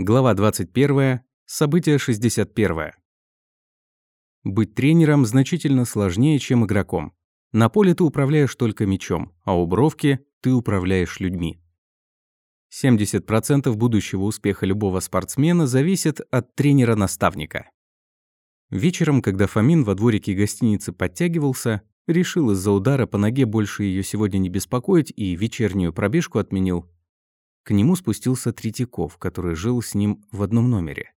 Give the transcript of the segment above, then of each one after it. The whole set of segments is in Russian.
Глава 21. Событие 61. Быть тренером значительно сложнее, чем игроком. На поле ты управляешь только мячом, а у бровки ты управляешь людьми. 70% будущего успеха любого спортсмена зависит от тренера-наставника. Вечером, когда Фомин во дворике гостиницы подтягивался, решил из-за удара по ноге больше ее сегодня не беспокоить и вечернюю пробежку отменил. К нему спустился Третьяков, который жил с ним в одном номере.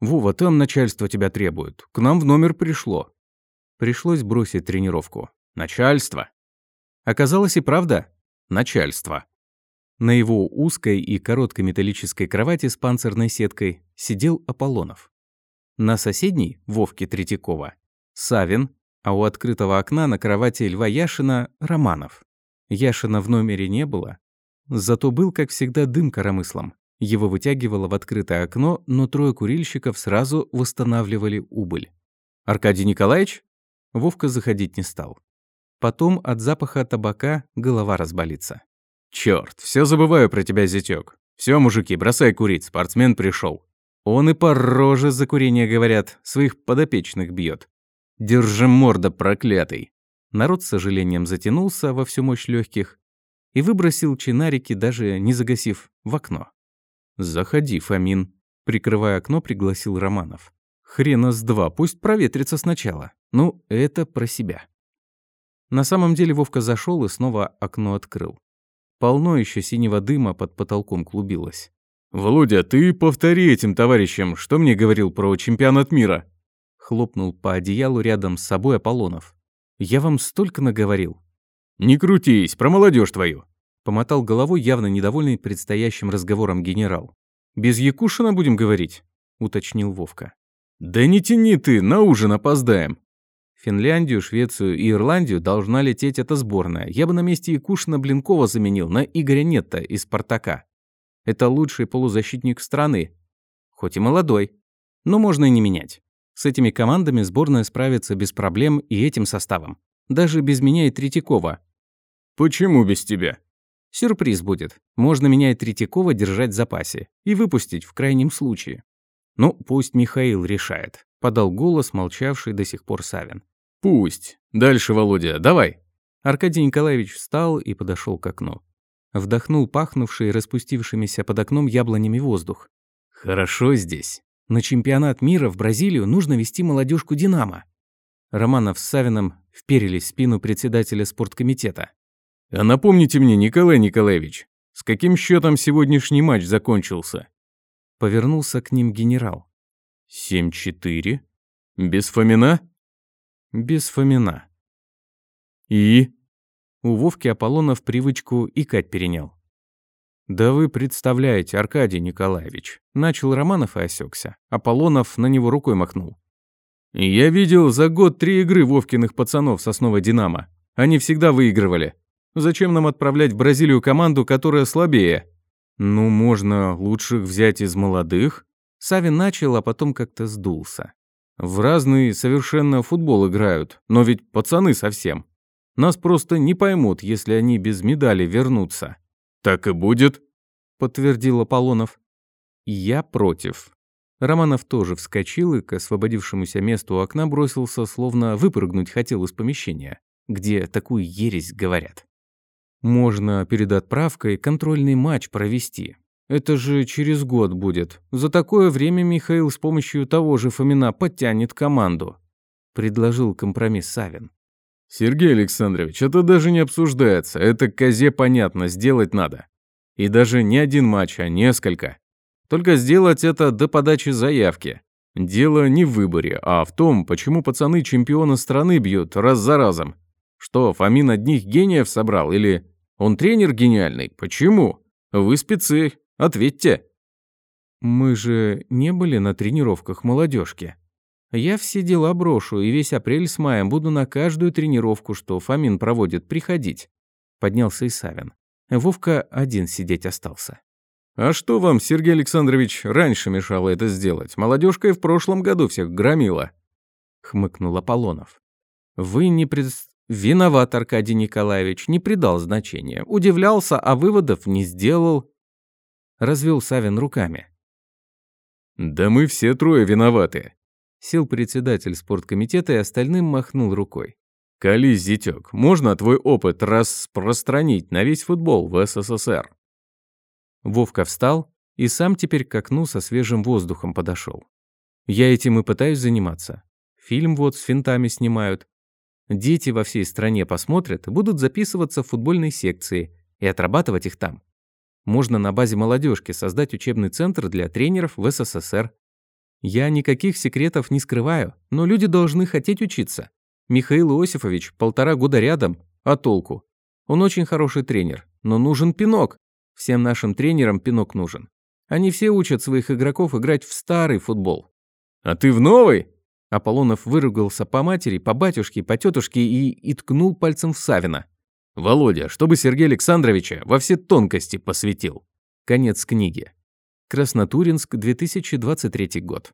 «Вова, там начальство тебя требует. К нам в номер пришло». Пришлось бросить тренировку. «Начальство». Оказалось и правда. Начальство. На его узкой и короткой металлической кровати с панцирной сеткой сидел Аполлонов. На соседней, Вовке Третьякова, Савин, а у открытого окна на кровати Льва Яшина Романов. Яшина в номере не было, зато был, как всегда, дым коромыслом. Его вытягивало в открытое окно, но трое курильщиков сразу восстанавливали убыль. «Аркадий Николаевич?» Вовка заходить не стал. Потом от запаха табака голова разболится. Черт, все забываю про тебя, зятёк. Все, мужики, бросай курить, спортсмен пришел. Он и по роже за курение, говорят, своих подопечных бьет. Держи морда, проклятый. Народ с сожалением затянулся во всю мощь легких и выбросил чинарики, даже не загасив, в окно. «Заходи, Фомин», — прикрывая окно, пригласил Романов. «Хрена с два, пусть проветрится сначала. Ну, это про себя». На самом деле Вовка зашел и снова окно открыл. Полно еще синего дыма под потолком клубилось. «Володя, ты повтори этим товарищам, что мне говорил про чемпионат мира?» Хлопнул по одеялу рядом с собой Аполлонов. «Я вам столько наговорил». «Не крутись, про молодежь твою!» Помотал головой явно недовольный предстоящим разговором генерал. «Без Якушина будем говорить?» Уточнил Вовка. «Да не тяни ты, на ужин опоздаем!» Финляндию, Швецию и Ирландию должна лететь эта сборная. Я бы на месте Якушина Блинкова заменил на Игоря Нетта из «Спартака». Это лучший полузащитник страны. Хоть и молодой. Но можно и не менять. С этими командами сборная справится без проблем и этим составом. Даже без меня и Третьякова. «Почему без тебя?» Сюрприз будет. Можно меня и Третьякова держать в запасе и выпустить в крайнем случае. Ну, пусть Михаил решает. Подал голос, молчавший до сих пор Савин. «Пусть. Дальше, Володя, давай». Аркадий Николаевич встал и подошел к окну. Вдохнул пахнувший распустившимися под окном яблонями воздух. «Хорошо здесь. На чемпионат мира в Бразилию нужно вести молодежку «Динамо». Романов с Савиным вперились в спину председателя спорткомитета. «А напомните мне, Николай Николаевич, с каким счетом сегодняшний матч закончился?» Повернулся к ним генерал. «Семь-четыре? Без Фомина?» без Фомина. И? У Вовки Аполлонов привычку икать перенял. «Да вы представляете, Аркадий Николаевич!» Начал Романов и осекся. Аполлонов на него рукой махнул. «Я видел за год три игры Вовкиных пацанов с основой «Динамо». Они всегда выигрывали. Зачем нам отправлять в Бразилию команду, которая слабее?» «Ну, можно лучших взять из молодых». Савин начал, а потом как-то сдулся. В разный совершенно футбол играют, но ведь пацаны совсем. Нас просто не поймут, если они без медали вернутся. Так и будет, подтвердил Аполлонов. Я против. Романов тоже вскочил и к освободившемуся месту у окна бросился, словно выпрыгнуть хотел из помещения, где такую ересь говорят. Можно перед отправкой контрольный матч провести, это же через год будет. За такое время Михаил с помощью того же Фомина подтянет команду», – предложил компромисс Савин. «Сергей Александрович, это даже не обсуждается. Это козе понятно, сделать надо. И даже не один матч, а несколько. Только сделать это до подачи заявки. Дело не в выборе, а в том, почему пацаны чемпиона страны бьют раз за разом. Что, Фомин одних гениев собрал или он тренер гениальный? Почему? Вы спецы, Ответьте!» «Мы же не были на тренировках молодежки. Я все дела брошу, и весь апрель с маем буду на каждую тренировку, что Фомин проводит, приходить», — поднялся и Савин. Вовка один сидеть остался. «А что вам, Сергей Александрович, раньше мешало это сделать? Молодежка и в прошлом году всех громила», — хмыкнул Аполлонов. «Вы не пред... Виноват, Аркадий Николаевич, не придал значения. Удивлялся, а выводов не сделал. Развел Савин руками. Да мы все трое виноваты. Сел председатель спорткомитета и остальным махнул рукой. «Колись, зятёк, можно твой опыт распространить на весь футбол в СССР?» Вовка встал и сам теперь к окну со свежим воздухом подошел. «Я этим и пытаюсь заниматься. Фильм вот с финтами снимают. Дети во всей стране посмотрят будут записываться в футбольной секции и отрабатывать их там. Можно на базе молодежки создать учебный центр для тренеров в СССР. Я никаких секретов не скрываю, но люди должны хотеть учиться. Михаил Иосифович полтора года рядом, а толку? Он очень хороший тренер, но нужен пинок. Всем нашим тренерам пинок нужен. Они все учат своих игроков играть в старый футбол. А ты в новый? Аполлонов выругался по матери, по батюшке, по тетушке и, и ткнул пальцем в Савина. «Володя, чтобы Сергея Александровича во все тонкости посвятил». Конец книги. Краснотуринск, 2023 год.